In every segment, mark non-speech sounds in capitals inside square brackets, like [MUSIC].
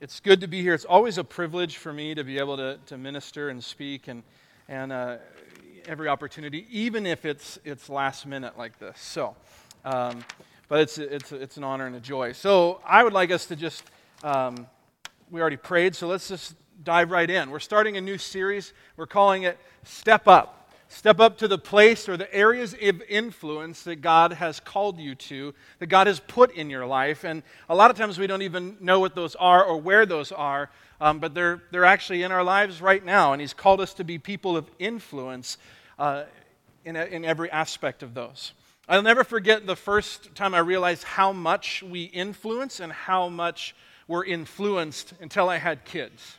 it's good to be here. It's always a privilege for me to be able to, to minister and speak and, and uh, every opportunity, even if it's, it's last minute like this. So, um, but it's, it's, it's an honor and a joy. So I would like us to just, um, we already prayed, so let's just dive right in. We're starting a new series. We're calling it Step Up. Step up to the place or the areas of influence that God has called you to, that God has put in your life. And a lot of times we don't even know what those are or where those are, um, but they're, they're actually in our lives right now. And He's called us to be people of influence uh, in, a, in every aspect of those. I'll never forget the first time I realized how much we influence and how much we're influenced until I had kids.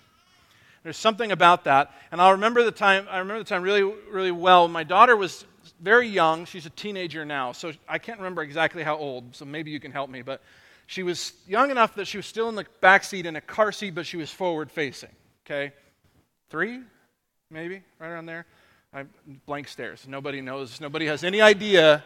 There's something about that. And I'll remember the time, I remember the time really, really well. My daughter was very young. She's a teenager now. So I can't remember exactly how old. So maybe you can help me. But she was young enough that she was still in the back seat in a car seat, but she was forward facing. Okay? Three, maybe, right around there. I, blank stares. Nobody knows. Nobody has any idea.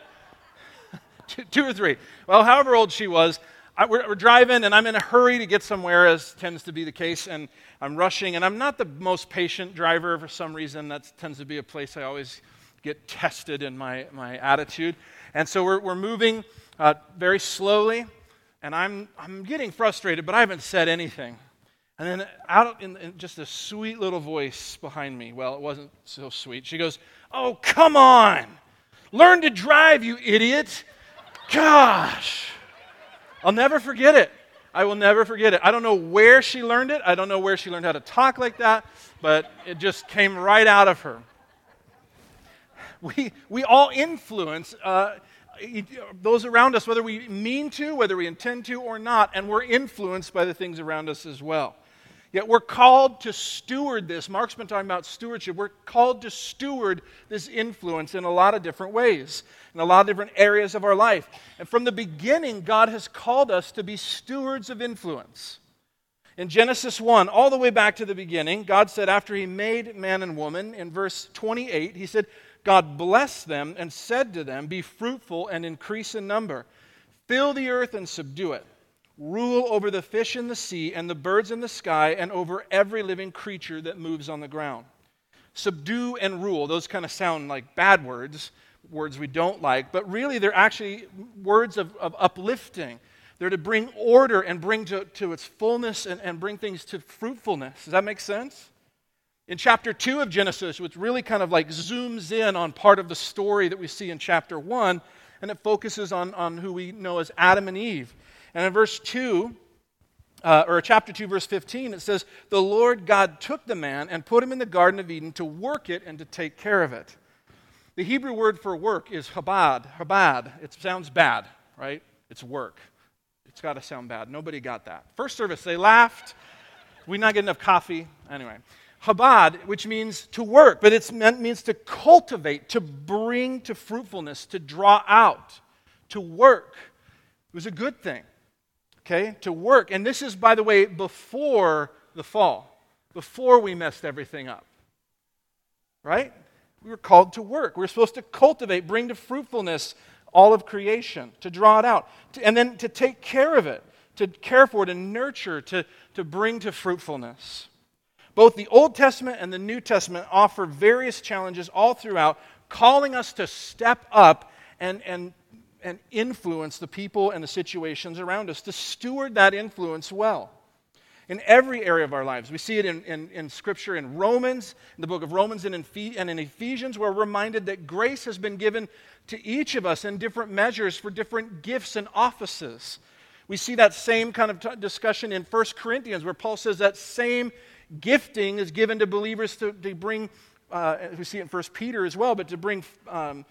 [LAUGHS] two, two or three. Well, however old she was, I, we're, we're, driving and I'm in a hurry to get somewhere, as tends to be the case, and I'm rushing. And I'm not the most patient driver for some reason. That tends to be a place I always get tested in my, my attitude. And so we're, we're moving uh, very slowly, and I'm, I'm getting frustrated, but I haven't said anything. And then out in, in just a sweet little voice behind me, well, it wasn't so sweet. She goes, Oh, come on! Learn to drive, you idiot! Gosh! I'll never forget it. I will never forget it. I don't know where she learned it. I don't know where she learned how to talk like that, but it just came right out of her. We, we all influence uh, those around us, whether we mean to, whether we intend to or not, and we're influenced by the things around us as well. Yet we're called to steward this. Mark's been talking about stewardship. We're called to steward this influence in a lot of different ways, in a lot of different areas of our life. And from the beginning, God has called us to be stewards of influence. In Genesis 1, all the way back to the beginning, God said, after He made man and woman, in verse 28, He said, God blessed them and said to them, Be fruitful and increase in number, fill the earth and subdue it rule over the fish in the sea and the birds in the sky and over every living creature that moves on the ground. Subdue and rule, those kind of sound like bad words, words we don't like, but really they're actually words of, of uplifting. They're to bring order and bring to, to its fullness and, and bring things to fruitfulness. Does that make sense? In chapter 2 of Genesis, which really kind of like zooms in on part of the story that we see in chapter 1, and it focuses on, on who we know as Adam and Eve. And in verse 2, uh, or chapter 2, verse 15, it says, The Lord God took the man and put him in the Garden of Eden to work it and to take care of it. The Hebrew word for work is habad. Habad. It sounds bad, right? It's work. It's got to sound bad. Nobody got that. First service, they laughed. We not get enough coffee. Anyway, habad, which means to work, but it means to cultivate, to bring to fruitfulness, to draw out, to work. It was a good thing okay, to work. And this is, by the way, before the fall, before we messed everything up. Right? We were called to work. We are supposed to cultivate, bring to fruitfulness all of creation, to draw it out, to, and then to take care of it, to care for it and nurture, to, to bring to fruitfulness. Both the Old Testament and the New Testament offer various challenges all throughout, calling us to step up and, and and influence the people and the situations around us, to steward that influence well in every area of our lives. We see it in, in, in, Scripture in Romans, in the book of Romans, and in, and in Ephesians. We're reminded that grace has been given to each of us in different measures for different gifts and offices. We see that same kind of t- discussion in 1 Corinthians, where Paul says that same gifting is given to believers to, to bring, uh, we see it in 1 Peter as well, but to bring um,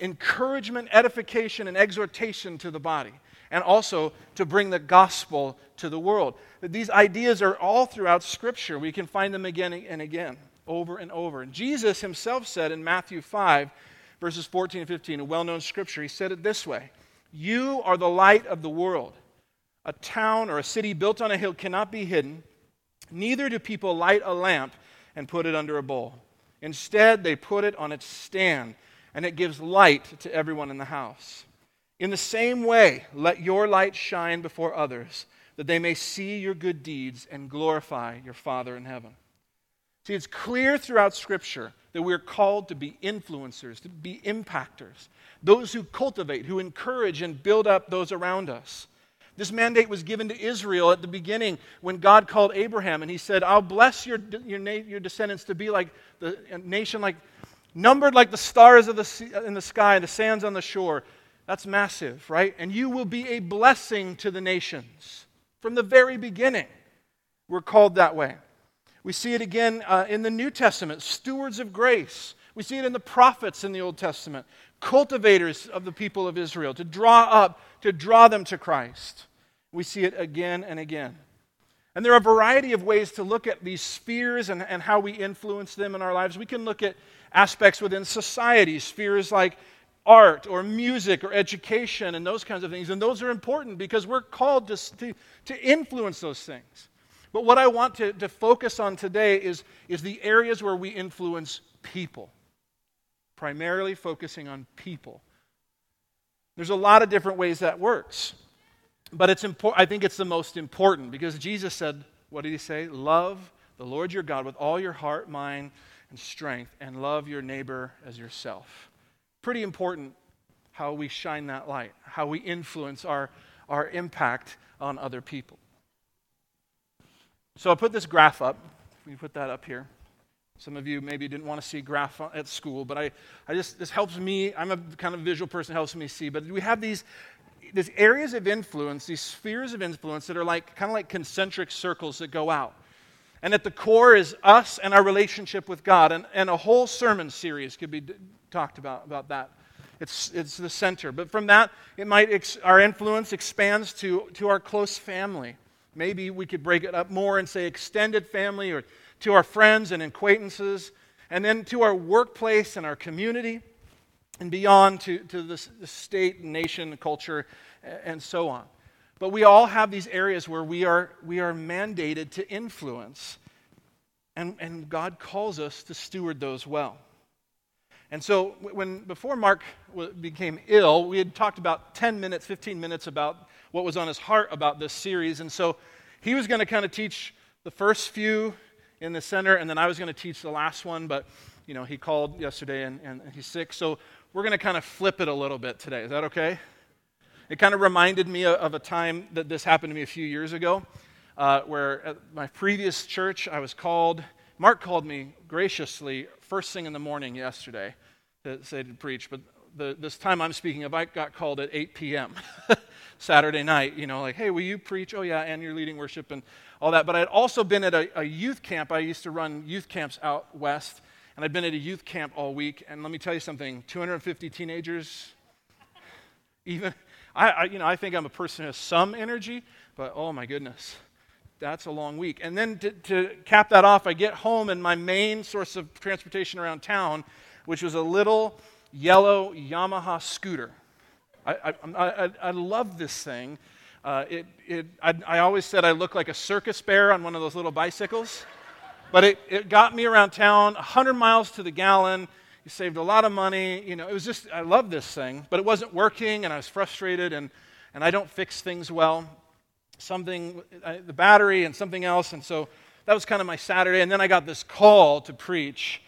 encouragement, edification, and exhortation to the body, and also to bring the gospel to the world. These ideas are all throughout Scripture. We can find them again and again, over and over. And Jesus himself said in Matthew 5, verses 14 and 15, a well known scripture, he said it this way You are the light of the world. A town or a city built on a hill cannot be hidden, neither do people light a lamp and put it under a bowl. Instead, they put it on its stand and it gives light to everyone in the house. In the same way, let your light shine before others, that they may see your good deeds and glorify your Father in heaven. See, it's clear throughout Scripture that we're called to be influencers, to be impactors, those who cultivate, who encourage and build up those around us. This mandate was given to Israel at the beginning when God called Abraham and he said, I'll bless your, your, your descendants to be like the nation, like numbered like the stars of the, in the sky, the sands on the shore. That's massive, right? And you will be a blessing to the nations. From the very beginning, we're called that way. We see it again uh, in the New Testament, stewards of grace. We see it in the prophets in the Old Testament, cultivators of the people of Israel, to draw up, to draw them to Christ. We see it again and again. And there are a variety of ways to look at these spheres and, and how we influence them in our lives. We can look at aspects within society, spheres like art or music or education and those kinds of things. And those are important because we're called to, to, to influence those things. But what I want to, to focus on today is, is the areas where we influence people, primarily focusing on people. There's a lot of different ways that works. But it's impor- I think it's the most important because Jesus said, what did he say? Love the Lord your God with all your heart, mind, and strength, and love your neighbor as yourself. Pretty important how we shine that light, how we influence our, our impact on other people. So I put this graph up. We put that up here. Some of you maybe didn't want to see graph at school, but I, I just this helps me. I'm a kind of visual person, helps me see. But we have these these areas of influence, these spheres of influence that are like kind of like concentric circles that go out. And at the core is us and our relationship with God. And, and a whole sermon series could be d- talked about, about that. It's, it's the center. But from that, it might ex- our influence expands to, to our close family. Maybe we could break it up more and say extended family or to our friends and acquaintances, and then to our workplace and our community and beyond to, to the, the state, nation, culture, and so on. But we all have these areas where we are, we are mandated to influence, and, and God calls us to steward those well. And so, when before Mark became ill, we had talked about 10 minutes, 15 minutes about what was on his heart about this series. And so, he was going to kind of teach the first few in the center, and then I was going to teach the last one. But, you know, he called yesterday and, and he's sick. So, we're going to kind of flip it a little bit today. Is that okay? It kind of reminded me of a time that this happened to me a few years ago, uh, where at my previous church, I was called, Mark called me graciously first thing in the morning yesterday to say to preach, but the, this time I'm speaking of, I got called at 8 p.m. [LAUGHS] Saturday night, you know, like, hey, will you preach? Oh, yeah, and you're leading worship and all that. But I'd also been at a, a youth camp. I used to run youth camps out west and I've been at a youth camp all week, and let me tell you something 250 teenagers, even, I, I, you know, I think I'm a person who has some energy, but oh my goodness, that's a long week. And then to, to cap that off, I get home, and my main source of transportation around town, which was a little yellow Yamaha scooter. I, I, I, love this thing. Uh, it, it, I, I, always said I look like a circus bear on one of those little bicycles. But it, it got me around town, 100 miles to the gallon. You saved a lot of money. You know, it was just, I love this thing, but it wasn't working, and I was frustrated, and, and I don't fix things well. Something, the battery and something else, and so that was kind of my Saturday. And then I got this call to preach.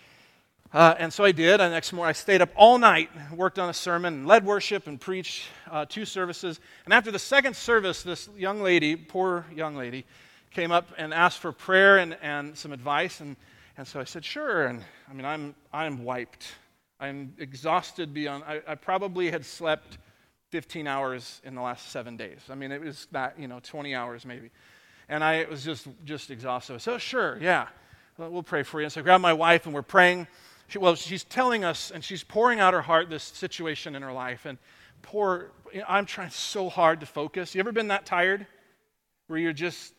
Uh, and so I did. And next morning, I stayed up all night, worked on a sermon, led worship, and preached uh, two services. And after the second service, this young lady, poor young lady, came up and asked for prayer and, and some advice. And, and so I said, sure. And I mean, I'm, I'm wiped. I'm exhausted beyond, I, I probably had slept 15 hours in the last seven days. I mean, it was that, you know, 20 hours maybe. And I was just, just exhausted. So, sure, yeah, we'll pray for you. And so I grabbed my wife and we're praying. She, well, she's telling us and she's pouring out her heart this situation in her life. And poor, you know, I'm trying so hard to focus. You ever been that tired where you're just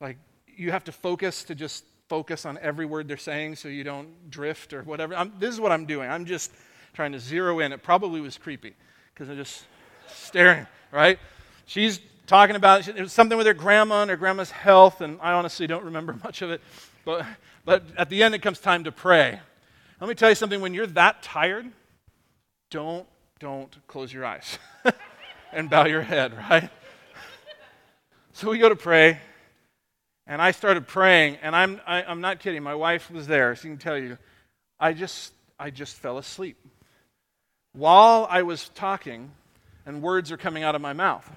like, you have to focus to just focus on every word they're saying so you don't drift or whatever. I'm, this is what I'm doing. I'm just trying to zero in. It probably was creepy because I'm just staring, right? She's talking about it was something with her grandma and her grandma's health, and I honestly don't remember [LAUGHS] much of it. But, but at the end, it comes time to pray. Let me tell you something when you're that tired, don't, don't close your eyes [LAUGHS] and bow your head, right? [LAUGHS] So we go to pray, and I started praying, and I'm, I, am i am not kidding. My wife was there, she can tell you. I just, I just fell asleep. While I was talking, and words are coming out of my mouth.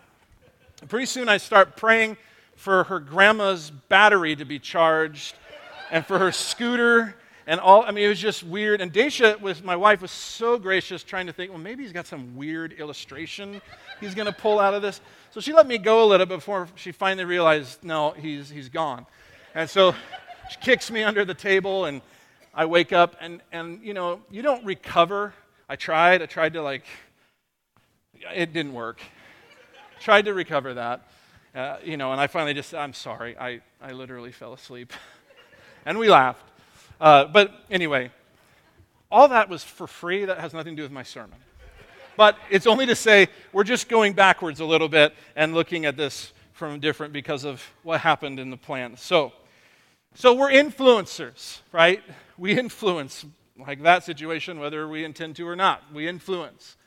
And pretty soon I start praying for her grandma's battery to be charged and for her scooter and all i mean it was just weird. And daisha was my wife was so gracious trying to think well maybe he's got some weird illustration he's going to pull out of this. So she let me go a little before she finally realized no he's he's gone. And so she kicks me under the table and i wake up and and you know you don't recover. I tried i tried to like it didn't work. Tried to recover that uh, you know, and I finally just, I'm sorry, I, I literally fell asleep. [LAUGHS] and we laughed. Uh, but anyway, all that was for free. That has nothing to do with my sermon. But it's only to say we're just going backwards a little bit and looking at this from different because of what happened in the plan. So, so we're influencers, right? We influence, like that situation, whether we intend to or not. We influence.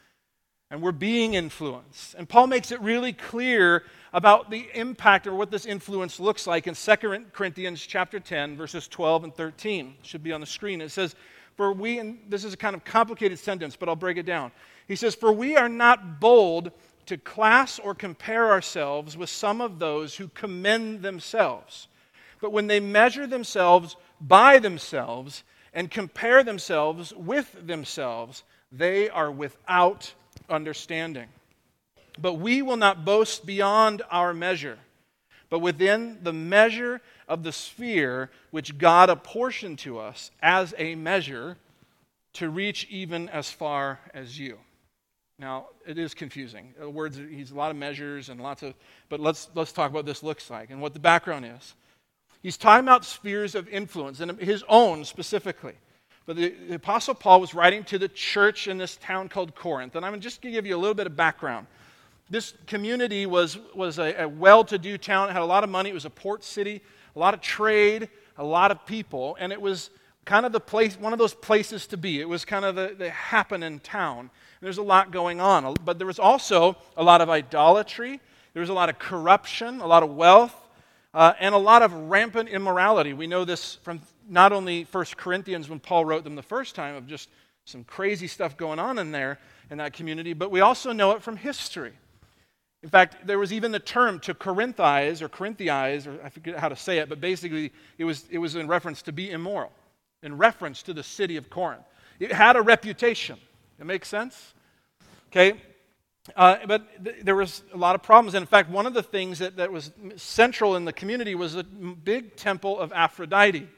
And we're being influenced. And Paul makes it really clear about the impact or what this influence looks like in 2 Corinthians chapter 10 verses 12 and 13. It should be on the screen. It says, "For we and this is a kind of complicated sentence, but I'll break it down." He says, "For we are not bold to class or compare ourselves with some of those who commend themselves. But when they measure themselves by themselves and compare themselves with themselves, they are without understanding." But we will not boast beyond our measure, but within the measure of the sphere which God apportioned to us as a measure to reach even as far as you. Now, it is confusing. Words, he's a lot of measures and lots of, but let's, let's talk about what this looks like and what the background is. He's talking about spheres of influence, and his own specifically. But the, the Apostle Paul was writing to the church in this town called Corinth, and I'm just going to give you a little bit of background. This community was, was a, a well to do town. It had a lot of money. It was a port city, a lot of trade, a lot of people. And it was kind of the place, one of those places to be. It was kind of the, the happening town. And there's a lot going on. But there was also a lot of idolatry, there was a lot of corruption, a lot of wealth, uh, and a lot of rampant immorality. We know this from not only First Corinthians when Paul wrote them the first time of just some crazy stuff going on in there in that community, but we also know it from history. In fact, there was even the term to Corinthize or Corinthize, or I forget how to say it, but basically it was, it was in reference to be immoral, in reference to the city of Corinth. It had a reputation. It makes sense? Okay? Uh, but th- there was a lot of problems. And in fact, one of the things that, that was central in the community was a big temple of Aphrodite.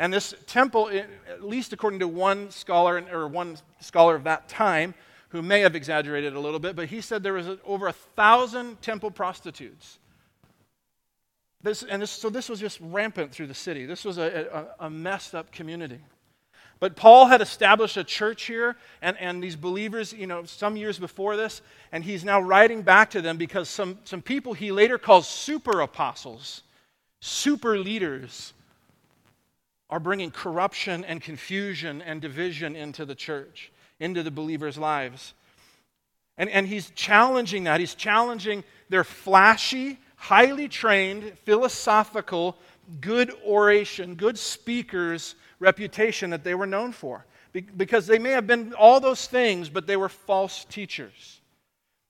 And this temple, at least according to one scholar, or one scholar of that time, who may have exaggerated a little bit, but he said there was over a thousand temple prostitutes. This, and this, so this was just rampant through the city. This was a, a, a messed up community. But Paul had established a church here, and, and these believers, you know, some years before this, and he's now writing back to them because some, some people he later calls super apostles, super leaders, are bringing corruption and confusion and division into the church into the believers' lives. And, and he's challenging that. He's challenging their flashy, highly trained, philosophical, good oration, good speakers reputation that they were known for. Be- because they may have been all those things, but they were false teachers.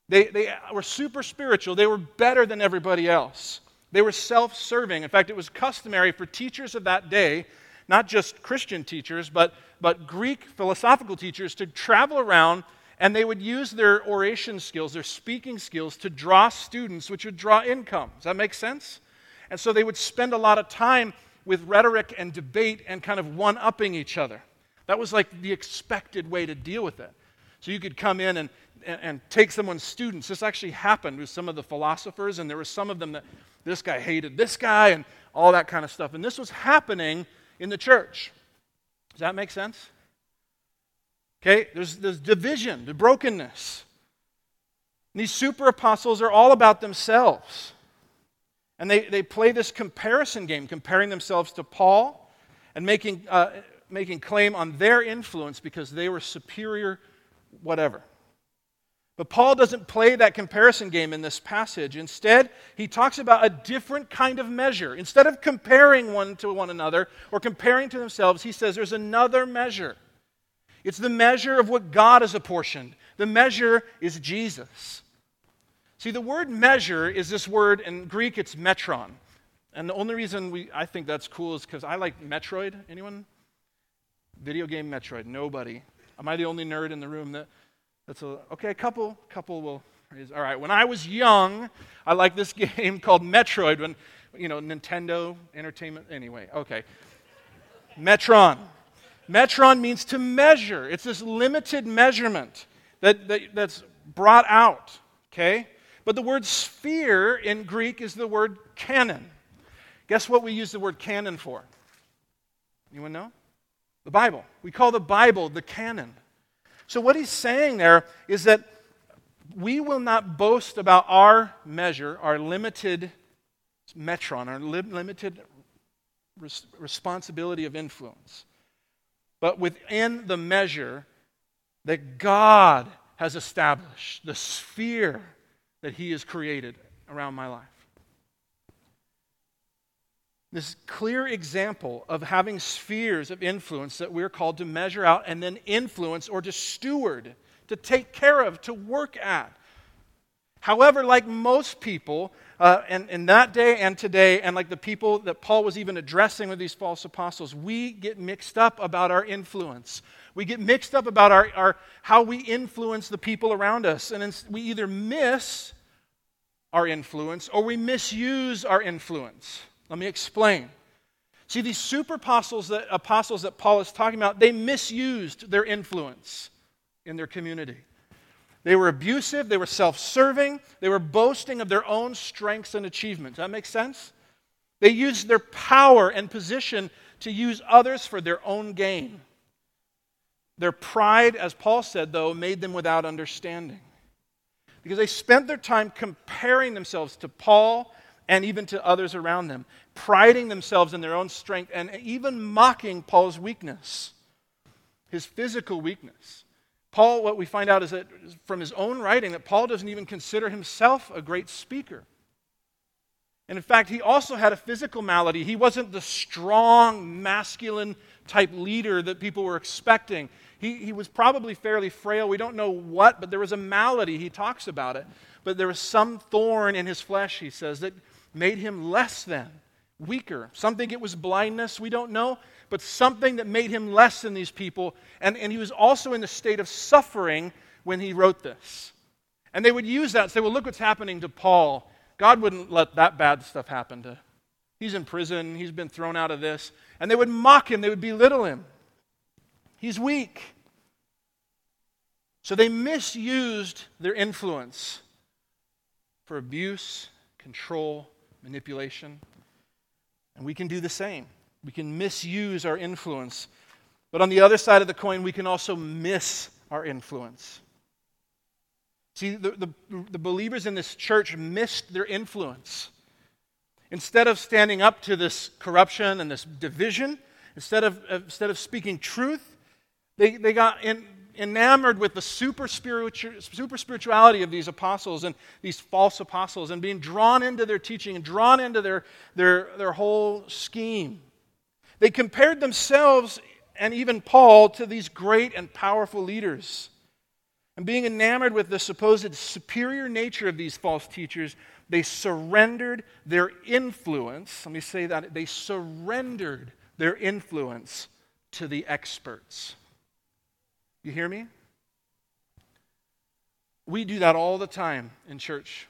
They, they were super spiritual, they were better than everybody else. They were self serving. In fact, it was customary for teachers of that day, not just Christian teachers, but but Greek philosophical teachers to travel around and they would use their oration skills, their speaking skills, to draw students, which would draw income. Does that make sense? And so they would spend a lot of time with rhetoric and debate and kind of one upping each other. That was like the expected way to deal with it. So you could come in and, and, and take someone's students. This actually happened with some of the philosophers, and there were some of them that this guy hated this guy and all that kind of stuff. And this was happening in the church. Does that make sense? Okay, there's, there's division, the brokenness. And these super apostles are all about themselves. And they, they play this comparison game, comparing themselves to Paul and making, uh, making claim on their influence because they were superior, whatever. But Paul doesn't play that comparison game in this passage. Instead, he talks about a different kind of measure. Instead of comparing one to one another or comparing to themselves, he says there's another measure. It's the measure of what God has apportioned. The measure is Jesus. See, the word measure is this word, in Greek it's metron. And the only reason we, I think that's cool is because I like Metroid. Anyone? Video game Metroid. Nobody. Am I the only nerd in the room that that's a, okay, a couple, couple will raise. All right, when I was young, I liked this [LAUGHS] game called Metroid when, you know, Nintendo Entertainment. Anyway, okay. Metron. Metron means to measure. It's this limited measurement that, that, that's brought out, okay? But the word sphere in Greek is the word canon. Guess what we use the word canon for? Anyone know? The Bible. We call the Bible the canon. So, what he's saying there is that we will not boast about our measure, our limited metron, our li- limited res- responsibility of influence, but within the measure that God has established, the sphere that He has created around my life. This clear example of having spheres of influence that we're called to measure out and then influence or to steward, to take care of, to work at. However, like most people, uh, and in that day and today, and like the people that Paul was even addressing with these false apostles, we get mixed up about our influence. We get mixed up about our, our how we influence the people around us. And we either miss our influence or we misuse our influence. Let me explain. See, these super apostles that, apostles that Paul is talking about, they misused their influence in their community. They were abusive, they were self serving, they were boasting of their own strengths and achievements. Does that make sense? They used their power and position to use others for their own gain. Their pride, as Paul said, though, made them without understanding. Because they spent their time comparing themselves to Paul and even to others around them, priding themselves in their own strength and even mocking Paul's weakness, his physical weakness. Paul, what we find out is that from his own writing, that Paul doesn't even consider himself a great speaker. And in fact, he also had a physical malady. He wasn't the strong, masculine type leader that people were expecting. He, he was probably fairly frail. We don't know what, but there was a malady. He talks about it. But there was some thorn in his flesh, he says, that made him less than, weaker. Some think it was blindness, we don't know, but something that made him less than these people. And, and he was also in the state of suffering when he wrote this. And they would use that and say, well, look what's happening to Paul. God wouldn't let that bad stuff happen to He's in prison, he's been thrown out of this. And they would mock him, they would belittle him. He's weak. So they misused their influence for abuse, control, manipulation. And we can do the same. We can misuse our influence. But on the other side of the coin, we can also miss our influence. See, the, the, the, believers in this church missed their influence. Instead of standing up to this corruption and this division, instead of, instead of speaking truth, they, they got in, enamored with the super, super spirituality of these apostles and these false apostles and being drawn into their teaching and drawn into their, their, their whole scheme. They compared themselves and even Paul to these great and powerful leaders. And being enamored with the supposed superior nature of these false teachers, they surrendered their influence. Let me say that. They surrendered their influence to the experts. You hear me? We do that all the time in church.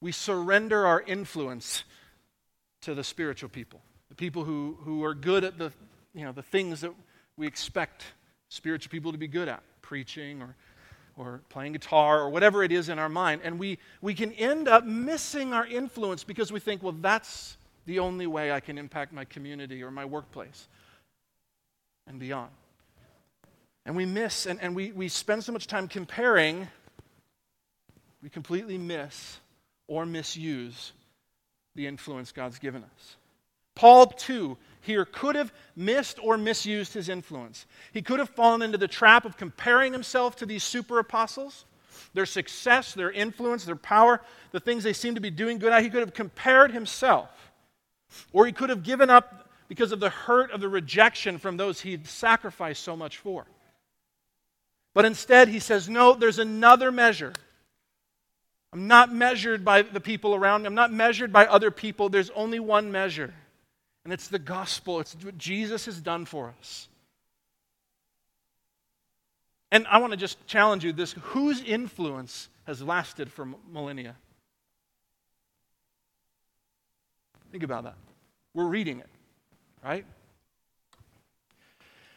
We surrender our influence to the spiritual people, the people who, who are good at the, you know, the things that we expect spiritual people to be good at preaching or, or playing guitar or whatever it is in our mind. And we, we can end up missing our influence because we think, well, that's the only way I can impact my community or my workplace and beyond. And we miss, and, and we, we spend so much time comparing, we completely miss or misuse the influence God's given us. Paul, too, here could have missed or misused his influence. He could have fallen into the trap of comparing himself to these super apostles. their success, their influence, their power, the things they seem to be doing good at. He could have compared himself. Or he could have given up because of the hurt of the rejection from those he'd sacrificed so much for. But instead, he says, No, there's another measure. I'm not measured by the people around me. I'm not measured by other people. There's only one measure, and it's the gospel. It's what Jesus has done for us. And I want to just challenge you this whose influence has lasted for millennia? Think about that. We're reading it, right?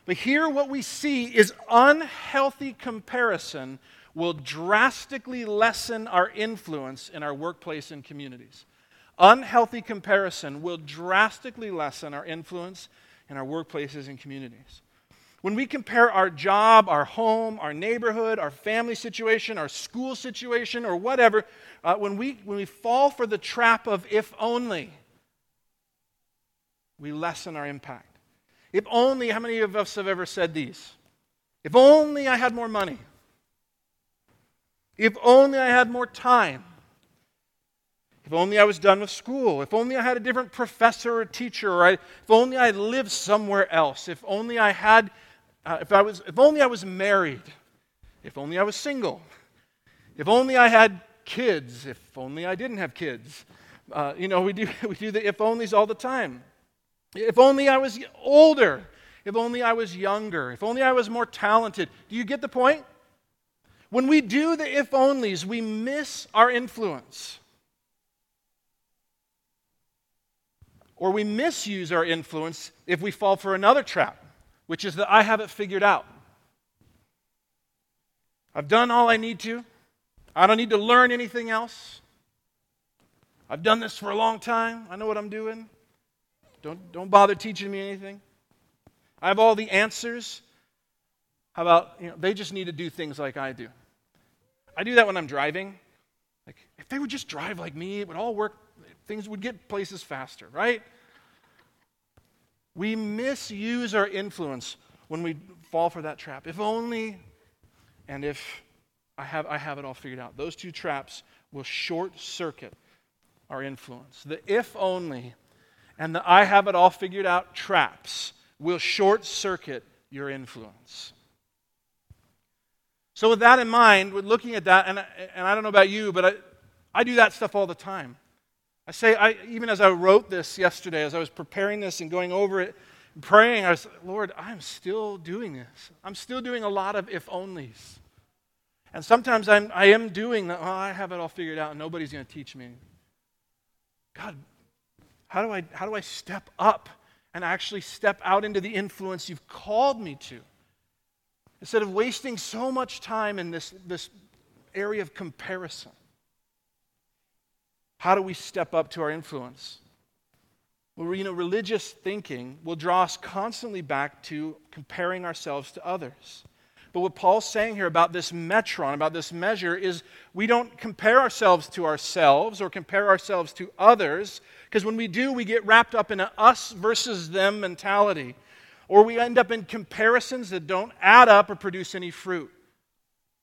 But here, what we see is unhealthy comparison will drastically lessen our influence in our workplace and communities. Unhealthy comparison will drastically lessen our influence in our workplaces and communities. When we compare our job, our home, our neighborhood, our family situation, our school situation, or whatever, uh, when, we, when we fall for the trap of if only, we lessen our impact. If only, how many of us have ever said these? If only I had more money. If only I had more time. If only I was done with school. If only I had a different professor or teacher. Or I, if only I lived somewhere else. If only I had, uh, if, I was, if only I was married. If only I was single. If only I had kids. If only I didn't have kids. Uh, you know, we do, we do the if onlys all the time. If only I was older. If only I was younger. If only I was more talented. Do you get the point? When we do the if onlys, we miss our influence. Or we misuse our influence if we fall for another trap, which is that I have it figured out. I've done all I need to. I don't need to learn anything else. I've done this for a long time. I know what I'm doing. Don't, don't bother teaching me anything. I have all the answers. How about, you know, they just need to do things like I do. I do that when I'm driving. Like, if they would just drive like me, it would all work. Things would get places faster, right? We misuse our influence when we fall for that trap. If only, and if I have, I have it all figured out. Those two traps will short circuit our influence. The if only and the I have it all figured out traps will short circuit your influence. So, with that in mind, with looking at that, and, and I don't know about you, but I, I do that stuff all the time. I say, I, even as I wrote this yesterday, as I was preparing this and going over it, praying, I was, Lord, I'm still doing this. I'm still doing a lot of if onlys. And sometimes I'm, I am doing that, oh, I have it all figured out and nobody's going to teach me. God, how do I, how do I step up and actually step out into the influence you've called me to? Instead of wasting so much time in this, this area of comparison. How do we step up to our influence? Well, you know, religious thinking will draw us constantly back to comparing ourselves to others. But what Paul's saying here about this metron, about this measure, is we don't compare ourselves to ourselves or compare ourselves to others, because when we do, we get wrapped up in an us versus them mentality. Or we end up in comparisons that don't add up or produce any fruit.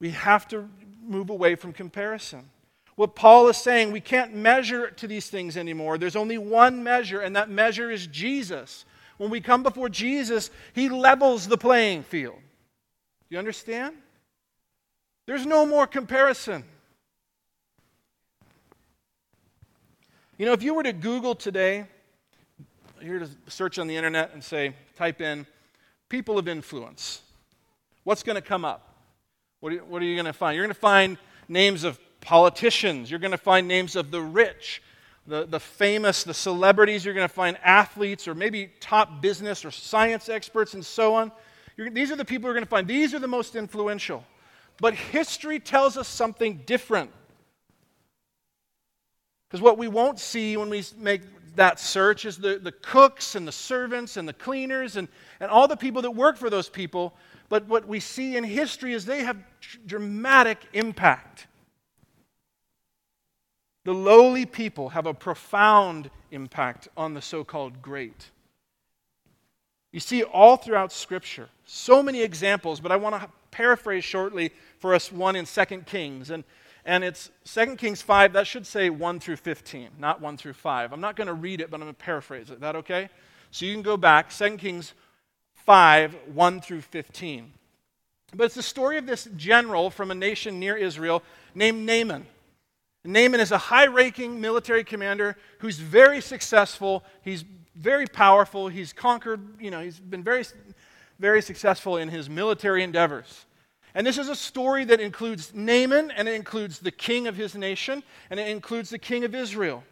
We have to move away from comparison. What Paul is saying, we can't measure to these things anymore. There's only one measure, and that measure is Jesus. When we come before Jesus, he levels the playing field. You understand? There's no more comparison. You know, if you were to Google today, you're to search on the internet and say, type in people of influence, what's going to come up? What are you, what are you going to find? You're going to find names of politicians, you're going to find names of the rich, the, the famous, the celebrities, you're going to find athletes or maybe top business or science experts and so on. You're, these are the people you're going to find. These are the most influential. But history tells us something different. Because what we won't see when we make that search is the, the cooks and the servants and the cleaners and, and all the people that work for those people. But what we see in history is they have dramatic impact. The lowly people have a profound impact on the so called great. You see all throughout Scripture so many examples, but I want to paraphrase shortly for us one in 2 Kings. And, and it's 2 Kings 5, that should say 1 through 15, not 1 through 5. I'm not going to read it, but I'm going to paraphrase it. Is that okay? So you can go back, 2 Kings 5, 1 through 15. But it's the story of this general from a nation near Israel named Naaman. Naaman is a high ranking military commander who's very successful. He's very powerful. He's conquered, you know, he's been very, very successful in his military endeavors. And this is a story that includes Naaman, and it includes the king of his nation, and it includes the king of Israel.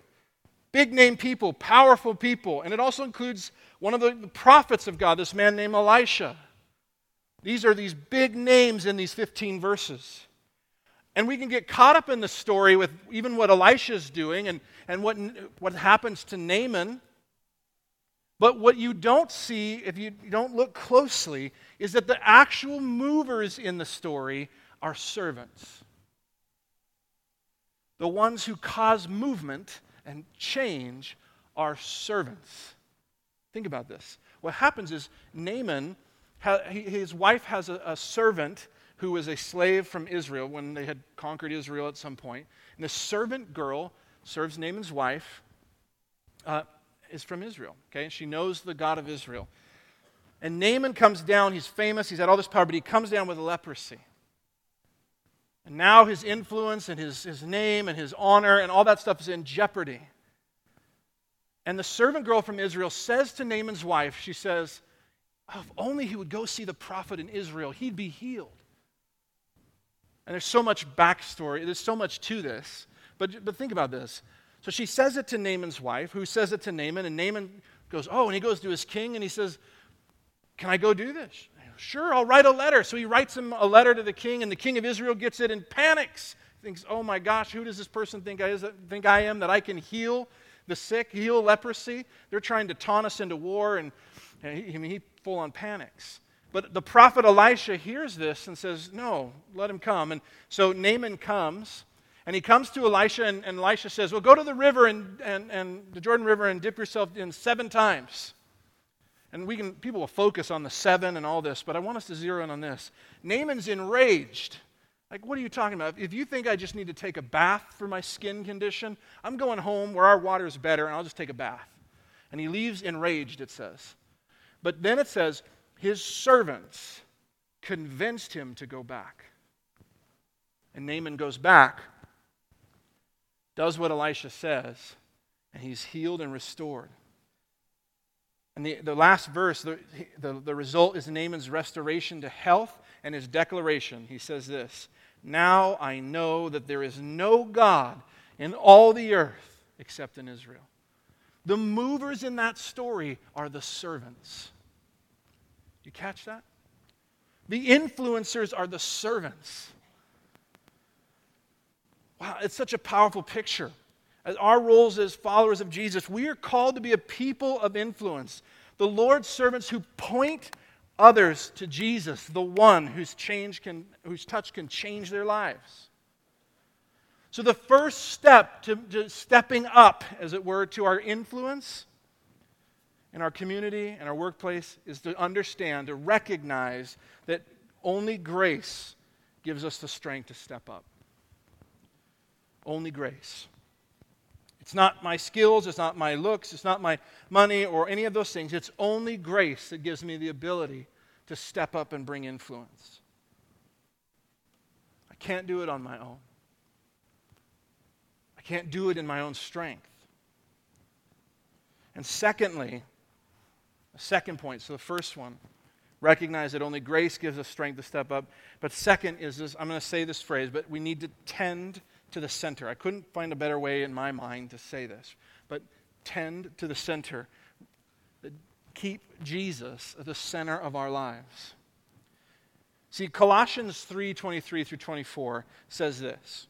Big name people, powerful people. And it also includes one of the, prophets of God, this man named Elisha. These are these big names in these 15 verses. And we can get caught up in the story with even what Elisha is doing and, and what, what happens to Naaman. But what you don't see, if you don't look closely, is that the actual movers in the story are servants. The ones who cause movement and change are servants. Think about this. What happens is Naaman, his wife has a, servant who was a slave from Israel when they had conquered Israel at some point. And the servant girl serves Naaman's wife, uh, is from Israel. Okay? She knows the God of Israel. And Naaman comes down. He's famous. He's had all this power, but he comes down with leprosy. And now his influence and his, his name and his honor and all that stuff is in jeopardy. And the servant girl from Israel says to Naaman's wife, she says, oh, if only he would go see the prophet in Israel, he'd be healed. And there's so much backstory, there's so much to this. But, but think about this. So she says it to Naaman's wife, who says it to Naaman, and Naaman goes, Oh, and he goes to his king and he says, Can I go do this? Sure, I'll write a letter. So he writes him a letter to the king, and the king of Israel gets it and panics. Thinks, Oh my gosh, who does this person think I, is, think I am that I can heal the sick, heal leprosy? They're trying to taunt us into war, and, and he, I mean, he full on panics. But the prophet Elisha hears this and says, No, let him come. And so Naaman comes. And he comes to Elisha, and, and Elisha says, Well, go to the river and, and, and the Jordan River and dip yourself in seven times. And we can, people will focus on the seven and all this, but I want us to zero in on this. Naaman's enraged. Like, what are you talking about? If you think I just need to take a bath for my skin condition, I'm going home where our water is better, and I'll just take a bath. And he leaves enraged, it says. But then it says, his servants convinced him to go back. And Naaman goes back does what Elisha says, and he's healed and restored. And the, the last verse, the, the, the result is Naaman's restoration to health and his declaration. He says this Now I know that there is no God in all the earth except in Israel. The movers in that story are the servants. You catch that? The influencers are the servants. Wow, it's such a powerful picture. As our roles as followers of Jesus, we are called to be a people of influence, the Lord's servants who point others to Jesus, the one whose change can, whose touch can change their lives. So the first step to, to stepping up, as it were, to our influence in our community and our workplace is to understand, to recognize that only grace gives us the strength to step up. Only grace. It's not my skills, it's not my looks, it's not my money or any of those things. It's only grace that gives me the ability to step up and bring influence. I can't do it on my own. I can't do it in my own strength. And secondly, a second point, so the first one, recognize that only grace gives us strength to step up. But second is this I'm going to say this phrase, but we need to tend to the center. I couldn't find a better way in my mind to say this, but tend to the center. Keep Jesus at the center of our lives. See, Colossians 3 23 through 24 says this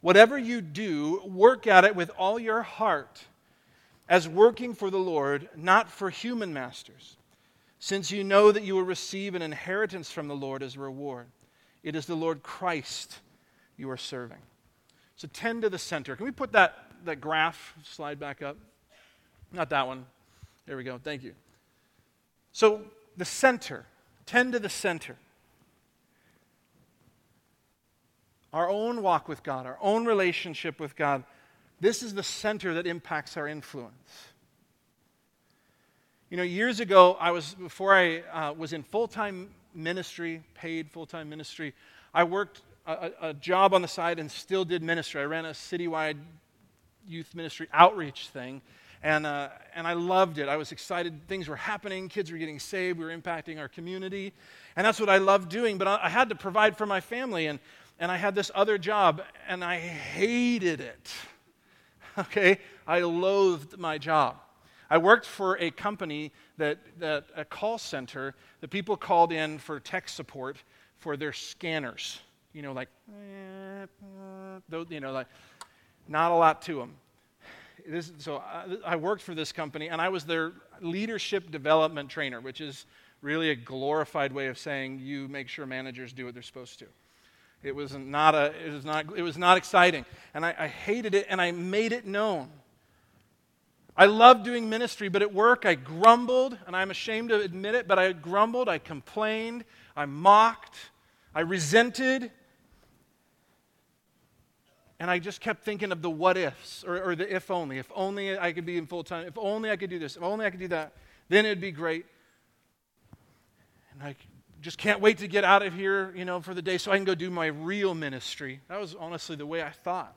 Whatever you do, work at it with all your heart, as working for the Lord, not for human masters, since you know that you will receive an inheritance from the Lord as a reward. It is the Lord Christ you are serving. So tend to the center. Can we put that, that graph slide back up? Not that one. There we go. Thank you. So the center. Tend to the center. our own walk with God, our own relationship with God. This is the center that impacts our influence. You know, years ago, I was, before I uh, was in full time ministry, paid full time ministry, I worked a, a, job on the side and still did ministry. I ran a citywide youth ministry outreach thing. And, uh, and I loved it. I was excited. Things were happening. Kids were getting saved. We were impacting our community. And that's what I loved doing. But I, I had to provide for my family. And, and I had this other job, and I hated it. [LAUGHS] Okay? I loathed my job. I worked for a company that, that a call center that people called in for tech support for their scanners. You know, like, eh, you know, like, not a lot to them. This, so I, I worked for this company, and I was their leadership development trainer, which is really a glorified way of saying you make sure managers do what they're supposed to. It was not, a, it was not, it was not exciting. And I, I hated it, and I made it known. I loved doing ministry, but at work I grumbled, and I'm ashamed to admit it, but I grumbled, I complained, I mocked, I resented. And I just kept thinking of the what ifs or, or the if only. If only I could be in full time. If only I could do this. If only I could do that. Then it'd be great. And I just can't wait to get out of here, you know, for the day so I can go do my real ministry. That was honestly the way I thought.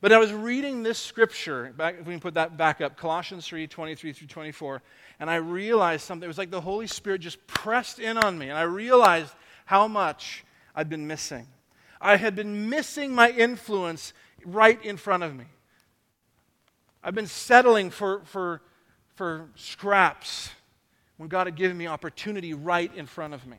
But I was reading this scripture, back, if we can put that back up, Colossians 3 23 through 24, and I realized something. It was like the Holy Spirit just pressed in on me, and I realized how much I'd been missing. I had been missing my influence right in front of me. I've been settling for, for, for scraps when God had given me opportunity right in front of me.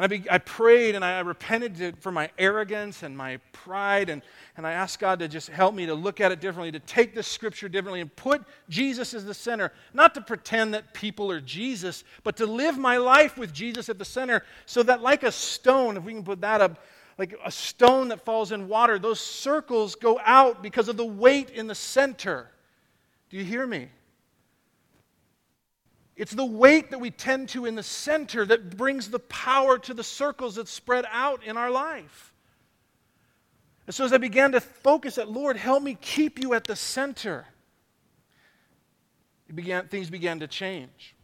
And I, be, I prayed and I repented for my arrogance and my pride, and, and I asked God to just help me to look at it differently, to take this scripture differently, and put Jesus as the center. Not to pretend that people are Jesus, but to live my life with Jesus at the center, so that, like a stone, if we can put that up, like a stone that falls in water, those circles go out because of the weight in the center. Do you hear me? It's the weight that we tend to in the center that brings the power to the circles that spread out in our life. And so as I began to focus at, Lord, help me keep you at the center, began, things began to change.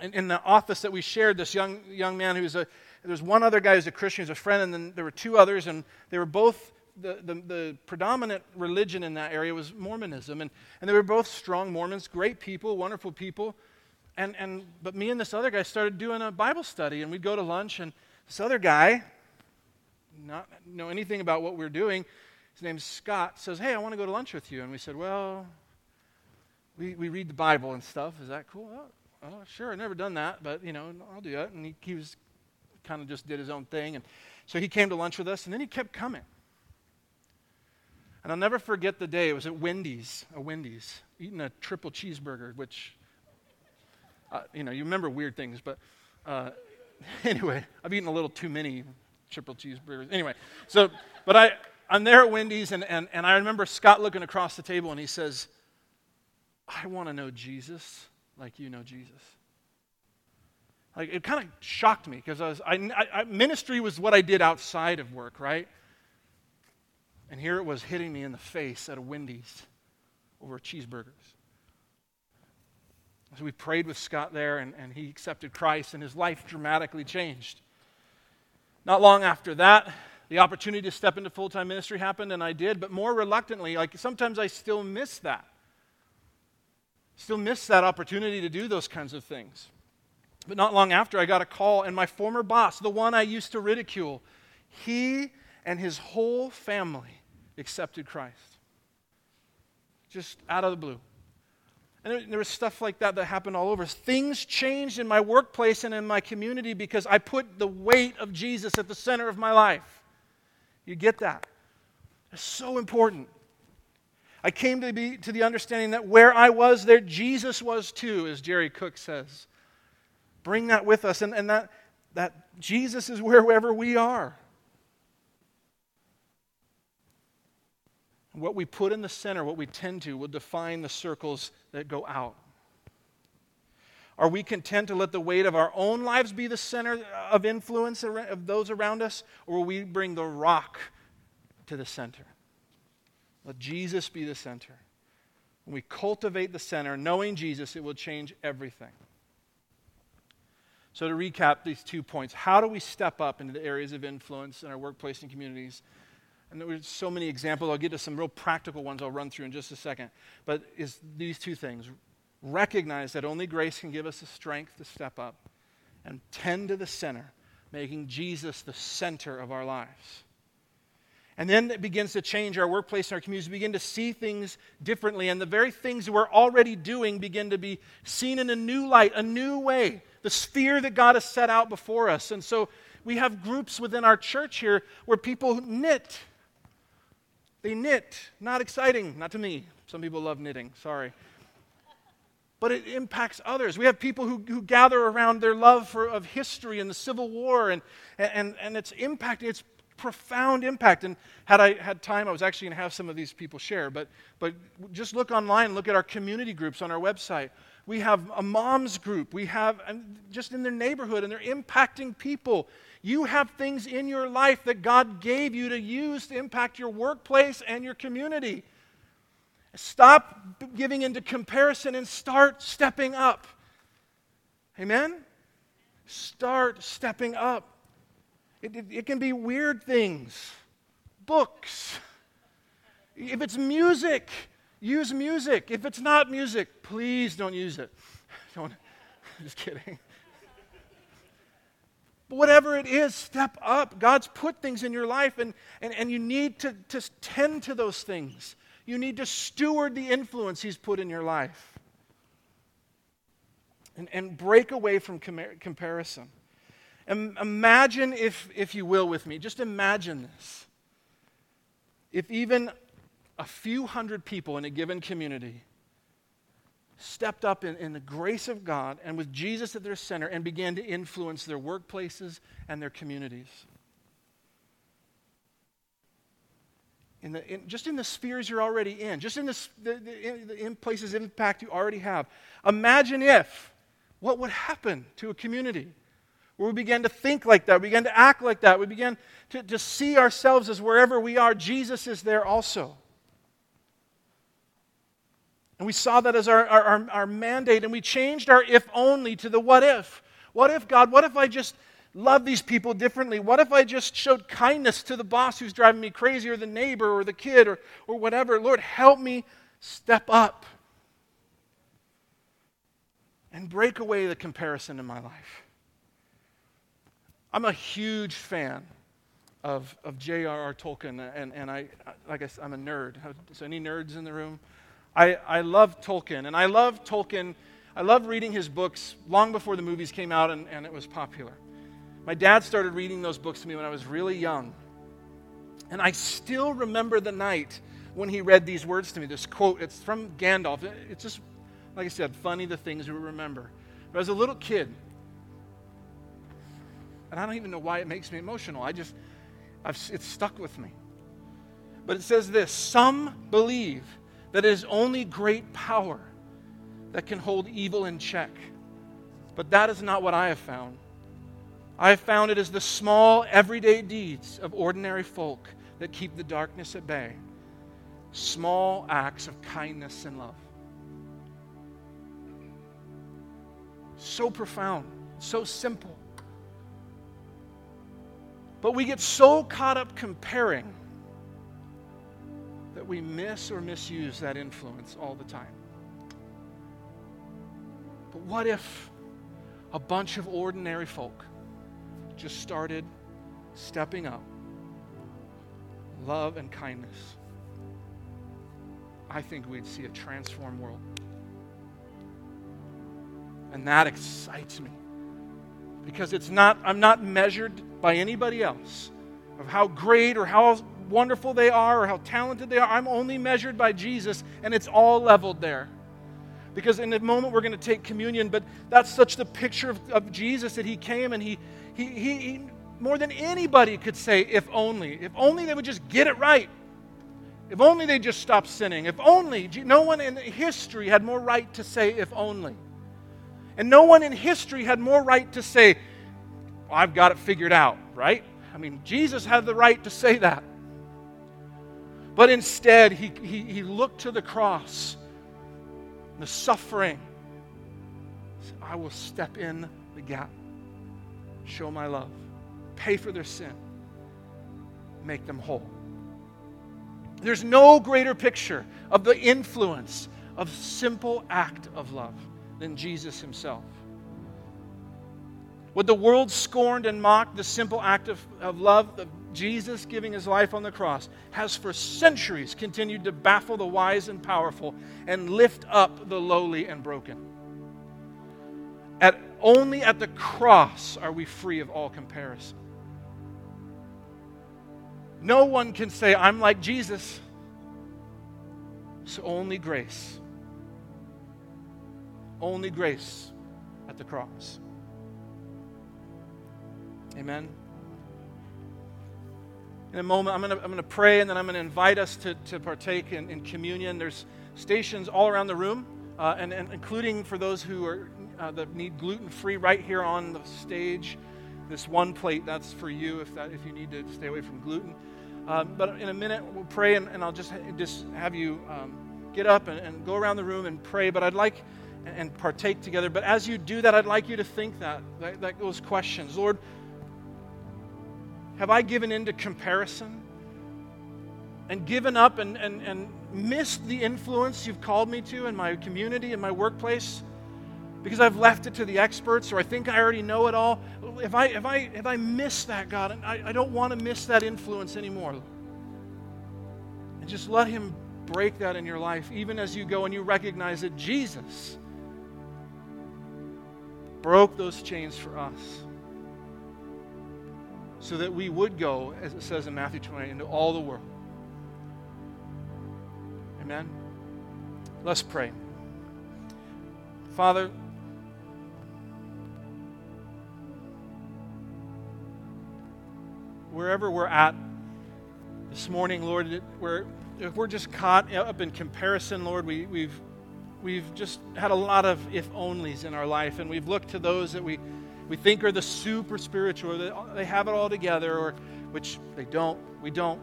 In, in the office that we shared, this young, young man who's a, there was one other guy who's a Christian, who's a friend, and then there were two others, and they were both the, the, the, predominant religion in that area was Mormonism. And, and they were both strong Mormons, great people, wonderful people. And, and, but me and this other guy started doing a Bible study, and we'd go to lunch, and this other guy, not know anything about what we're doing, his name's Scott, says, Hey, I want to go to lunch with you. And we said, Well, we, we read the Bible and stuff. Is that cool? Oh, oh sure. I've never done that, but, you know, I'll do that. And he, he was kind of just did his own thing. And so he came to lunch with us, and then he kept coming. And I'll never forget the day. It was at Wendy's, a Wendy's, eating a triple cheeseburger, which uh, you know, you remember weird things, but uh, [LAUGHS] anyway, I've eaten a little too many triple cheeseburgers. Anyway, so, but I, I'm there at Wendy's, and, and, and I remember Scott looking across the table, and he says, I want to know Jesus like you know Jesus. Like, it kind of shocked me because I was, I, I, ministry was what I did outside of work, right? And here it was hitting me in the face at a Wendy's over cheeseburgers. So we prayed with Scott there, and, and he accepted Christ, and his life dramatically changed. Not long after that, the opportunity to step into full time ministry happened, and I did, but more reluctantly. Like sometimes I still miss that. Still miss that opportunity to do those kinds of things. But not long after, I got a call, and my former boss, the one I used to ridicule, he and his whole family accepted Christ. Just out of the blue. And there was stuff like that that happened all over. Things changed in my workplace and in my community because I put the weight of Jesus at the center of my life. You get that? It's so important. I came to, be, to the understanding that where I was, there Jesus was too, as Jerry Cook says. Bring that with us, and, and that, that Jesus is wherever we are. What we put in the center, what we tend to, will define the circles that go out. Are we content to let the weight of our own lives be the center of influence of those around us? Or will we bring the rock to the center? Let Jesus be the center. When we cultivate the center, knowing Jesus, it will change everything. So, to recap these two points, how do we step up into the areas of influence in our workplace and communities? And there there's so many examples. I'll get to some real practical ones I'll run through in just a second. But is these two things recognize that only grace can give us the strength to step up and tend to the center, making Jesus the center of our lives. And then it begins to change our workplace and our communities. We begin to see things differently, and the very things we're already doing begin to be seen in a new light, a new way, the sphere that God has set out before us. And so we have groups within our church here where people knit. They knit. Not exciting, not to me. Some people love knitting, sorry but it impacts others. We have people who, who gather around their love for, of history and the Civil War, and, and, and it's impacting, it's profound impact. And had I had time, I was actually going to have some of these people share, but, but just look online, look at our community groups on our website. We have a mom's group, we have just in their neighborhood, and they're impacting people. You have things in your life that God gave you to use to impact your workplace and your community. Stop giving into comparison and start stepping up. Amen? Start stepping up. It, it, it, can be weird things, books. If it's music, use music. If it's not music, please don't use it. [LAUGHS] Don't, [LAUGHS] just kidding. But whatever it is, step up. God's put things in your life, and, and, and you need to, to tend to those things. You need to steward the influence He's put in your life. And, and break away from com- comparison. And imagine, if, if you will, with me, just imagine this. If even a few hundred people in a given community stepped up in, in the grace of God and with Jesus at their center and began to influence their workplaces and their communities. in the, in, just in the spheres you're already in, just in the, the, the, in, places of impact you already have. Imagine if, what would happen to a community where we began to think like that, we began to act like that, we began to, to see ourselves as wherever we are, Jesus is there also. And we saw that as our, our, our, mandate, and we changed our if only to the what if. What if, God, what if I just love these people differently? What if I just showed kindness to the boss who's driving me crazy, or the neighbor, or the kid, or, or whatever? Lord, help me step up and break away the comparison in my life. I'm a huge fan of, of J.R.R. Tolkien, and, and I, like I I'm a nerd. So, any nerds in the room? I, I love Tolkien, and I love Tolkien. I love reading his books long before the movies came out and, and it was popular. My dad started reading those books to me when I was really young. And I still remember the night when he read these words to me. This quote, it's from Gandalf. It's just, like I said, funny the things we remember. But as a little kid, and I don't even know why it makes me emotional, I just, I've, it's stuck with me. But it says this Some believe that it is only great power that can hold evil in check. But that is not what I have found. I have found it is the small, everyday deeds of ordinary folk that keep the darkness at bay. Small acts of kindness and love. So profound, so simple. But we get so caught up comparing we miss or misuse that influence all the time. But what if a bunch of ordinary folk just started stepping up love and kindness, I think we'd see a transformed world. And that excites me because it's not, I'm not measured by anybody else of how great or how wonderful they are or how talented they are. I'm only measured by Jesus, and it's all leveled there. Because in a moment we're going to take communion, but that's such the picture of, of Jesus that he came and he, he, he, he, more than anybody could say, if only. If only they would just get it right. If only they just stop sinning. If only. No one in history had more right to say, if only. And no one in history had more right to say, I've got it figured out, right? I mean, Jesus had the right to say that. But instead, he, he, he looked to the cross, the suffering. I will step in the gap, show my love, pay for their sin, make them whole. There's no greater picture of the influence of simple act of love than Jesus himself. What the world scorned and mocked, the simple act of, of love Jesus giving his life on the cross, has for centuries continued to baffle the wise and powerful and lift up the lowly and broken. At, only at the cross are we free of all comparison. No one can say, I'm like Jesus. So only grace. Only grace at the cross. Amen. In a moment, I'm going to I'm to pray and then I'm going to invite us to, to partake in, in communion. There's stations all around the room, uh, and, and, including for those who are, uh, that need gluten free right here on the stage. This one plate, that's for you if, that, if you need to stay away from gluten. Um, but in a minute, we'll pray, and, and I'll just, just have you um, get up and, and, go around the room and pray. But I'd like and partake together. But as you do that, I'd like you to think that, that, that those questions. Lord, have I given in to comparison and given up and, and, and missed the influence you've called me to in my community, in my workplace? Because I've left it to the experts or I think I already know it all. If I, if I, if I miss that, God, I, I don't want to miss that influence anymore. And just let Him break that in your life, even as you go and you recognize that Jesus broke those chains for us so that we would go, as it says in Matthew 20, into all the world. Amen. Let's pray. Father, wherever we're at this morning, Lord, we're, if we're just caught up in comparison, Lord, we, we've, we've just had a lot of if onlys in our life, and we've looked to those that we we think are the super spiritual, that they have it all together, or which they don't. We don't.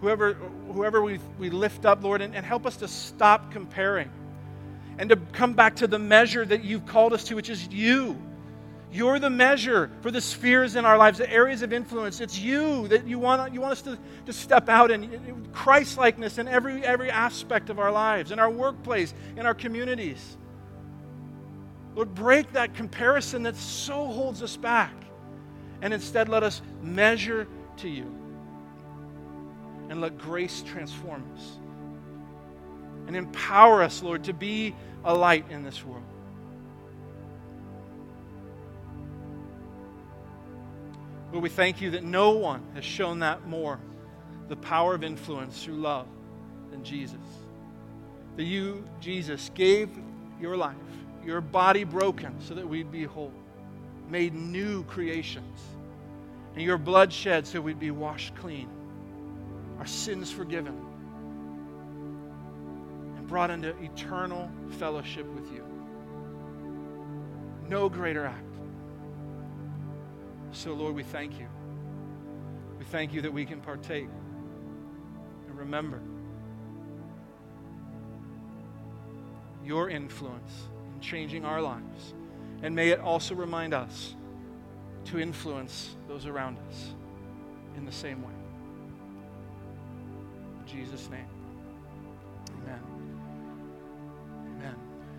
Whoever, whoever we, we lift up, Lord, and, and help us to stop comparing and to come back to the measure that you've called us to, which is you. You're the measure for the spheres in our lives, the areas of influence. It's you that you want, you want us to, to step out in Christ likeness in every, every aspect of our lives, in our workplace, in our communities. Lord, break that comparison that so holds us back. And instead, let us measure to you. And let grace transform us. And empower us, Lord, to be a light in this world. Lord, we thank you that no one has shown that more the power of influence through love than Jesus. That you, Jesus, gave your life your body broken so that we'd be whole, made new creations, and your blood shed so we'd be washed clean, our sins forgiven, and brought into eternal fellowship with you. No greater act. So, Lord, we thank you. We thank you that we can partake and remember your influence changing our lives. And may it also remind us to influence those around us in the same way. In Jesus' name.